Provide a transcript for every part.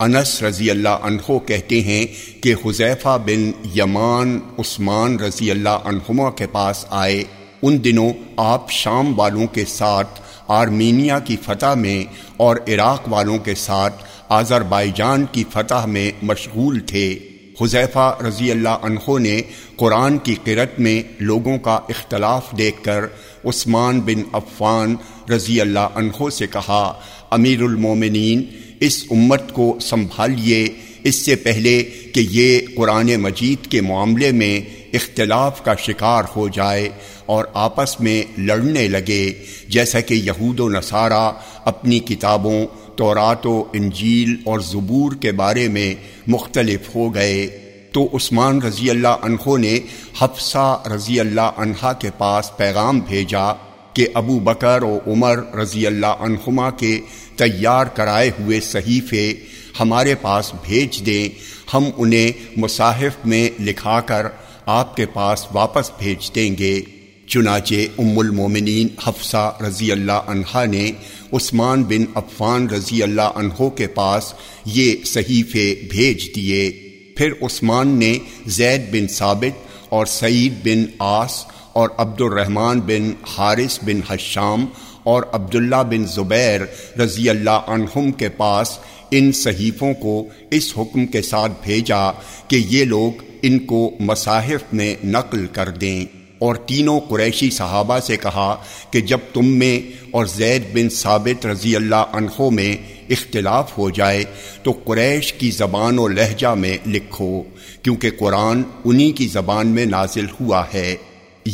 انس رضی اللہ عنہ کہتے ہیں کہ حذیفہ بن یمان عثمان رضی اللہ عنہما کے پاس آئے۔ ان دنوں آپ شام والوں کے ساتھ، آرمینیا کی فتح میں اور عراق والوں کے ساتھ آذر جان کی فتح میں مشغول تھے۔ حذیفہ رضی اللہ عنہ نے قرآن کی قرت میں لوگوں کا اختلاف دیکھ کر عثمان بن عفان رضی اللہ عنہ سے کہا، امیر المومنین اس امت کو سنبھالیے۔ اس سے پہلے کہ یہ قرآن مجید کے معاملے میں اختلاف کا شکار ہو جائے اور آپس میں لڑنے لگے، جیسا کہ یہود و نصارہ اپنی کتابوں، تورات و انجیل اور زبور کے بارے میں مختلف ہو گئے۔ تو عثمان رضی اللہ عنہ نے حفصہ رضی اللہ عنہ کے پاس پیغام بھیجا کہ ابو بکر و عمر رضی اللہ عنہما کے تیار کرائے ہوئے صحیفے ہمارے پاس بھیج دیں، ہم انہیں مصاحف میں لکھا کر آپ کے پاس واپس بھیج دیں گے۔ چنانچہ ام المومنین حفصہ رضی اللہ عنہا نے عثمان بن عفان رضی اللہ عنہ کے پاس یہ صحیفے بھیج دیے۔ پھر عثمان نے زید بن ثابت اور سعید بن آس اور عبد الرحمن بن حارث بن حشام اور عبداللہ بن زبیر رضی اللہ عنہم کے پاس ان صحیفوں کو اس حکم کے ساتھ بھیجا کہ یہ لوگ ان کو مصاحف میں نقل کر دیں۔ اور تینوں قریشی صحابہ سے کہا کہ جب تم میں اور زید بن ثابت رضی اللہ عنہ میں اختلاف ہو جائے تو قریش کی زبان و لہجہ میں لکھو، کیونکہ قرآن انہی کی زبان میں نازل ہوا ہے۔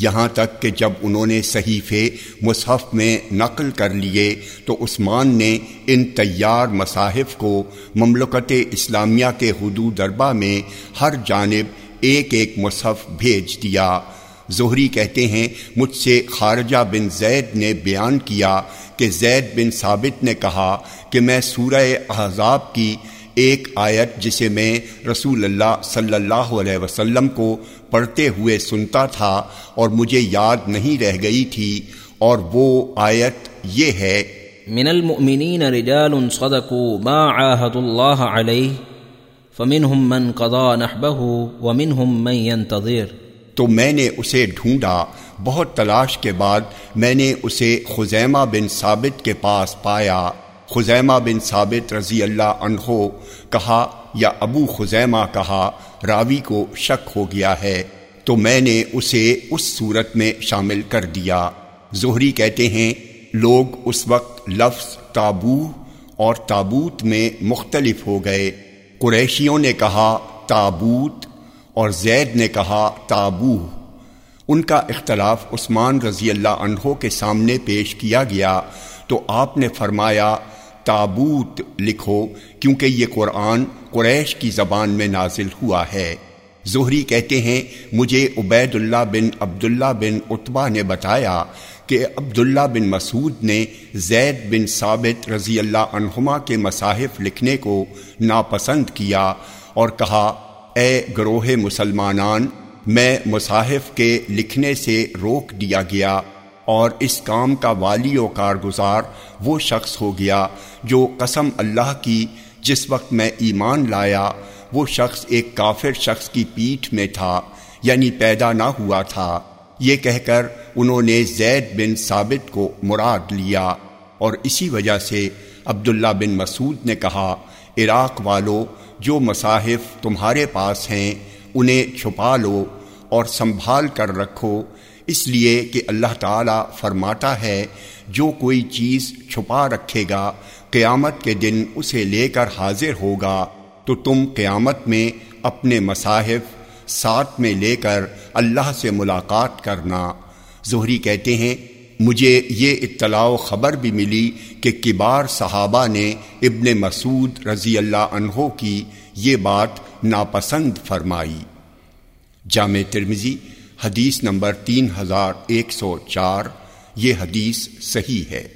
یہاں تک کہ جب انہوں نے صحیفے مصحف میں نقل کر لیے تو عثمان نے ان تیار مصاحف کو مملکت اسلامیہ کے حدود دربا میں ہر جانب ایک ایک مصحف بھیج دیا۔ زہری کہتے ہیں، مجھ سے خارجہ بن زید نے بیان کیا کہ زید بن ثابت نے کہا کہ میں سورہ احزاب کی ایک آیت جسے میں رسول اللہ صلی اللہ علیہ وسلم کو پڑھتے ہوئے سنتا تھا اور مجھے یاد نہیں رہ گئی تھی اور وہ آیت یہ ہے من المؤمنین رجال صدقوا ما عاهد الله عليه فمنهم من قضى نحبه ومنهم من ينتظر۔ تو میں نے اسے ڈھونڈا بہت تلاش کے بعد میں نے اسے خزیمہ بن ثابت کے پاس پایا۔ خزیمہ بن ثابت رضی اللہ عنہ کہا یا ابو خزیمہ کہا، راوی کو شک ہو گیا ہے، تو میں نے اسے اس صورت میں شامل کر دیا۔ زہری کہتے ہیں، لوگ اس وقت لفظ تابو اور تابوت میں مختلف ہو گئے۔ قریشیوں نے کہا، تابوت، اور زید نے کہا تابو ان کا اختلاف عثمان رضی اللہ عنہ کے سامنے پیش کیا گیا۔ تو آپ نے فرمایا تابوت لکھو، کیونکہ یہ قرآن قریش کی زبان میں نازل ہوا ہے۔ زہری کہتے ہیں، مجھے عبید اللہ بن عبداللہ بن اتبا نے بتایا کہ عبداللہ بن مسعود نے زید بن ثابت رضی اللہ عنہما کے مصاحف لکھنے کو ناپسند کیا اور کہا، اے گروہ مسلمانان، میں مصاحف کے لکھنے سے روک دیا گیا۔ اور اس کام کا والی و کارگزار وہ شخص ہو گیا جو قسم اللہ کی، جس وقت میں ایمان لایا، وہ شخص ایک کافر شخص کی پیٹھ میں تھا یعنی پیدا نہ ہوا تھا۔ یہ کہہ کر انہوں نے زید بن ثابت کو مراد لیا۔ اور اسی وجہ سے عبداللہ بن مسعود نے کہا، عراق والو، جو مصاحف تمہارے پاس ہیں، انہیں چھپا لو۔ اور سنبھال کر رکھو۔ اس لیے کہ اللہ تعالیٰ فرماتا ہے، جو کوئی چیز چھپا رکھے گا، قیامت کے دن اسے لے کر حاضر ہوگا۔ تو تم قیامت میں اپنے مصاحف ساتھ میں لے کر اللہ سے ملاقات کرنا۔ زہری کہتے ہیں، مجھے یہ اطلاع و خبر بھی ملی کہ کبار صحابہ نے ابن مسعود رضی اللہ عنہ کی یہ بات ناپسند فرمائی۔ جامع ترمزی حدیث نمبر تین ہزار ایک سو چار یہ حدیث صحیح ہے۔